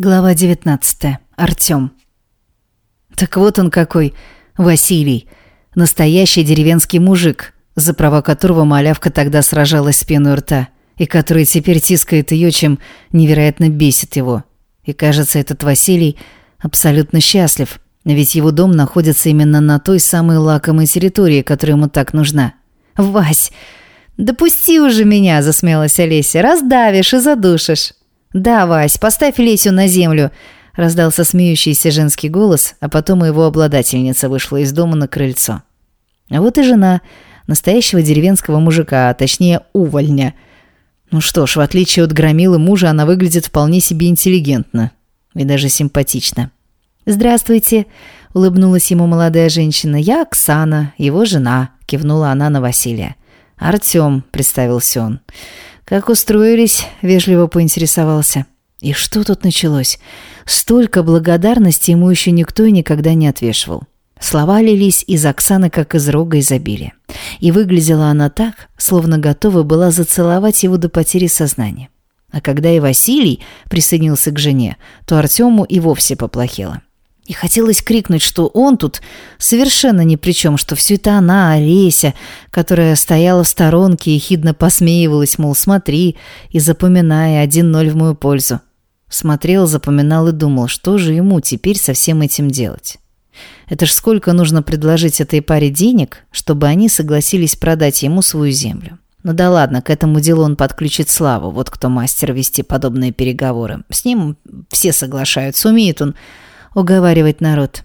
Глава 19. Артём. Так вот он какой, Василий. Настоящий деревенский мужик, за права которого малявка тогда сражалась с пеной рта, и который теперь тискает её, чем невероятно бесит его. И кажется, этот Василий абсолютно счастлив, ведь его дом находится именно на той самой лакомой территории, которая ему так нужна. «Вась, допусти уже меня!» – засмеялась Олеся. «Раздавишь и задушишь!» «Да, Вась, поставь Лесю на землю!» Раздался смеющийся женский голос, а потом его обладательница вышла из дома на крыльцо. А вот и жена настоящего деревенского мужика, а точнее увольня. Ну что ж, в отличие от громилы мужа, она выглядит вполне себе интеллигентно и даже симпатично. «Здравствуйте!» – улыбнулась ему молодая женщина. «Я Оксана, его жена», – кивнула она на Василия. «Артем», – представился он. «Как устроились?» – вежливо поинтересовался. И что тут началось? Столько благодарности ему еще никто и никогда не отвешивал. Слова лились из Оксаны, как из рога изобилия. И выглядела она так, словно готова была зацеловать его до потери сознания. А когда и Василий присоединился к жене, то Артему и вовсе поплохело. И хотелось крикнуть, что он тут совершенно ни при чем, что все это она, Олеся, которая стояла в сторонке и хидно посмеивалась, мол, смотри, и запоминая один ноль в мою пользу. Смотрел, запоминал и думал, что же ему теперь со всем этим делать. Это ж сколько нужно предложить этой паре денег, чтобы они согласились продать ему свою землю. Ну да ладно, к этому делу он подключит Славу, вот кто мастер вести подобные переговоры. С ним все соглашаются, умеет он уговаривать народ.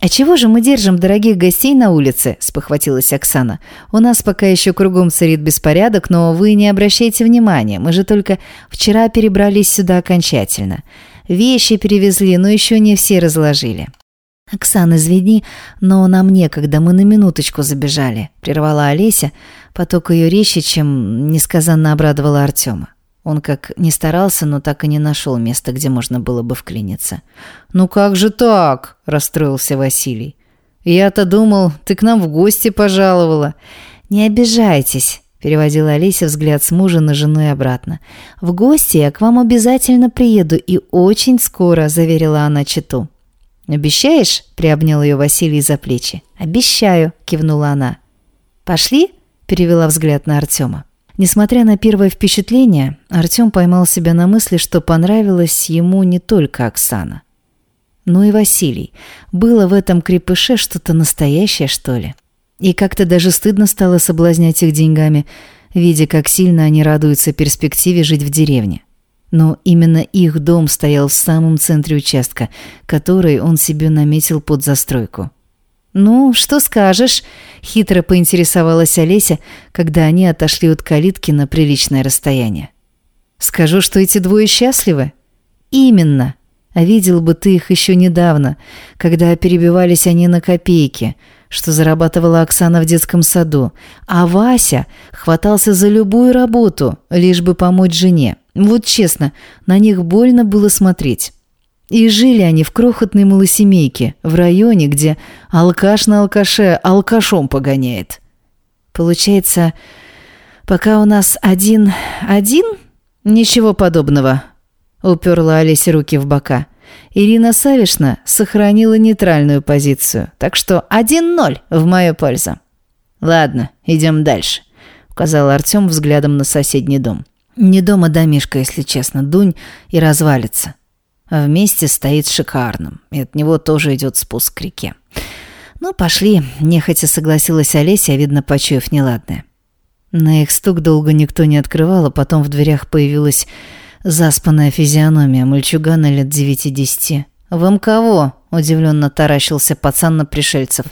«А чего же мы держим дорогих гостей на улице?» – спохватилась Оксана. «У нас пока еще кругом царит беспорядок, но вы не обращайте внимания. Мы же только вчера перебрались сюда окончательно. Вещи перевезли, но еще не все разложили». «Оксана, извини, но нам некогда, мы на минуточку забежали», – прервала Олеся поток ее речи, чем несказанно обрадовала Артема. Он как не старался, но так и не нашел места, где можно было бы вклиниться. «Ну как же так?» – расстроился Василий. «Я-то думал, ты к нам в гости пожаловала». «Не обижайтесь», – переводила Олеся взгляд с мужа на жену и обратно. «В гости я к вам обязательно приеду и очень скоро», – заверила она Читу. «Обещаешь?» – приобнял ее Василий за плечи. «Обещаю», – кивнула она. «Пошли?» – перевела взгляд на Артема. Несмотря на первое впечатление, Артем поймал себя на мысли, что понравилась ему не только Оксана. Но и Василий. Было в этом крепыше что-то настоящее, что ли. И как-то даже стыдно стало соблазнять их деньгами, видя, как сильно они радуются перспективе жить в деревне. Но именно их дом стоял в самом центре участка, который он себе наметил под застройку. «Ну, что скажешь?» – хитро поинтересовалась Олеся, когда они отошли от калитки на приличное расстояние. «Скажу, что эти двое счастливы?» «Именно. А видел бы ты их еще недавно, когда перебивались они на копейки, что зарабатывала Оксана в детском саду, а Вася хватался за любую работу, лишь бы помочь жене. Вот честно, на них больно было смотреть». И жили они в крохотной малосемейке, в районе, где алкаш на алкаше алкашом погоняет. Получается, пока у нас один-один? Ничего подобного. Уперла Олеся руки в бока. Ирина Савишна сохранила нейтральную позицию, так что один ноль в мою пользу. «Ладно, идем дальше», — указал Артем взглядом на соседний дом. «Не дома домишка, если честно, дунь и развалится вместе стоит шикарным, и от него тоже идет спуск к реке. «Ну, пошли», – нехотя согласилась Олеся, видно, почуяв неладное. На их стук долго никто не открывал, а потом в дверях появилась заспанная физиономия мальчугана лет девяти-десяти. «Вам кого?» – удивленно таращился пацан на пришельцев.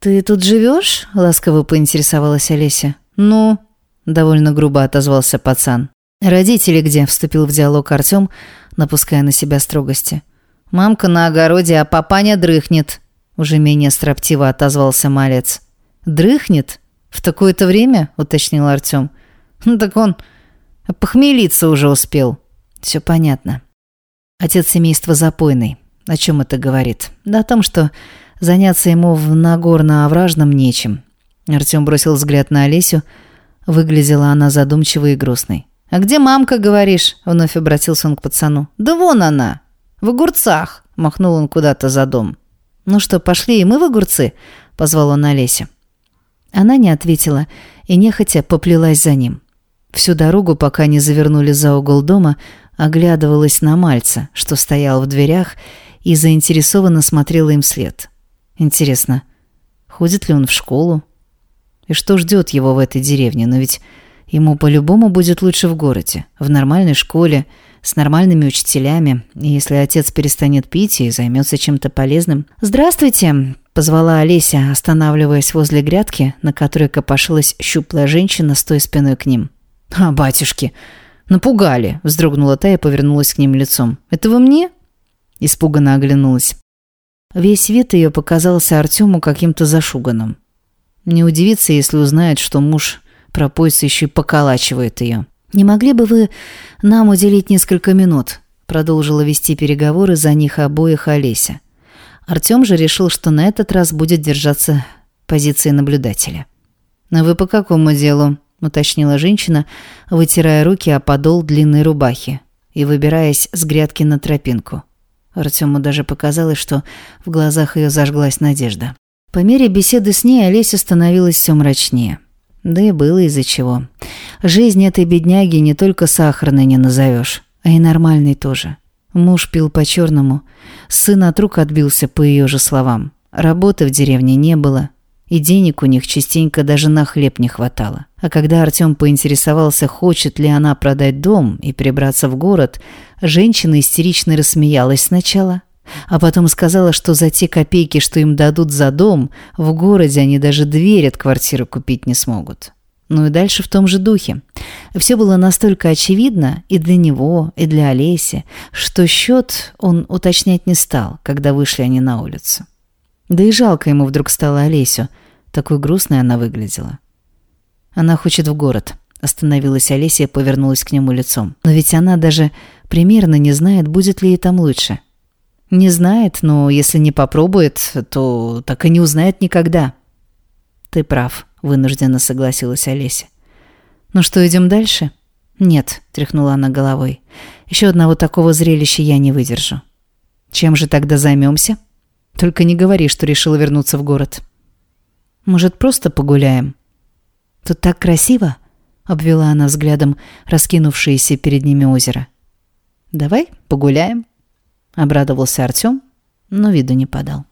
«Ты тут живешь?» – ласково поинтересовалась Олеся. «Ну?» – довольно грубо отозвался пацан. «Родители где?» – вступил в диалог Артем, напуская на себя строгости. «Мамка на огороде, а папаня дрыхнет», – уже менее строптиво отозвался малец. «Дрыхнет? В такое-то время?» – уточнил Артем. «Ну так он похмелиться уже успел». «Все понятно». Отец семейства запойный. О чем это говорит? Да о том, что заняться ему в Нагорно-Овражном нечем. Артем бросил взгляд на Олесю. Выглядела она задумчивой и грустной. «А где мамка, говоришь?» — вновь обратился он к пацану. «Да вон она! В огурцах!» — махнул он куда-то за дом. «Ну что, пошли и мы в огурцы?» — позвал он Олеся. Она не ответила и нехотя поплелась за ним. Всю дорогу, пока не завернули за угол дома, оглядывалась на мальца, что стоял в дверях, и заинтересованно смотрела им вслед. Интересно, ходит ли он в школу? И что ждет его в этой деревне? Но ведь ему по-любому будет лучше в городе, в нормальной школе, с нормальными учителями. И если отец перестанет пить и займется чем-то полезным... «Здравствуйте!» – позвала Олеся, останавливаясь возле грядки, на которой копошилась щуплая женщина, стоя спиной к ним. «А, батюшки! Напугали!» – вздрогнула та и повернулась к ним лицом. «Это вы мне?» – испуганно оглянулась. Весь вид ее показался Артему каким-то зашуганным. Не удивится, если узнает, что муж пропойца еще и поколачивает ее. «Не могли бы вы нам уделить несколько минут?» Продолжила вести переговоры за них обоих Олеся. Артем же решил, что на этот раз будет держаться позиции наблюдателя. «Но вы по какому делу?» – уточнила женщина, вытирая руки о подол длинной рубахи и выбираясь с грядки на тропинку. Артему даже показалось, что в глазах ее зажглась надежда. По мере беседы с ней Олеся становилась все мрачнее. Да и было из-за чего. Жизнь этой бедняги не только сахарной не назовешь, а и нормальной тоже. Муж пил по-черному. Сын от рук отбился, по ее же словам. Работы в деревне не было. И денег у них частенько даже на хлеб не хватало. А когда Артем поинтересовался, хочет ли она продать дом и перебраться в город, женщина истерично рассмеялась сначала, а потом сказала, что за те копейки, что им дадут за дом, в городе они даже дверь от квартиры купить не смогут. Ну и дальше в том же духе. Все было настолько очевидно и для него, и для Олеси, что счет он уточнять не стал, когда вышли они на улицу. Да и жалко ему вдруг стало Олесю. Такой грустной она выглядела. Она хочет в город. Остановилась Олеся и повернулась к нему лицом. Но ведь она даже примерно не знает, будет ли ей там лучше. Не знает, но если не попробует, то так и не узнает никогда. Ты прав, вынужденно согласилась Олеся. Ну что, идем дальше? Нет, тряхнула она головой. Еще одного такого зрелища я не выдержу. Чем же тогда займемся? Только не говори, что решила вернуться в город. Может, просто погуляем? Тут так красиво, обвела она взглядом раскинувшееся перед ними озеро. Давай погуляем. Обрадовался Артем, но виду не подал.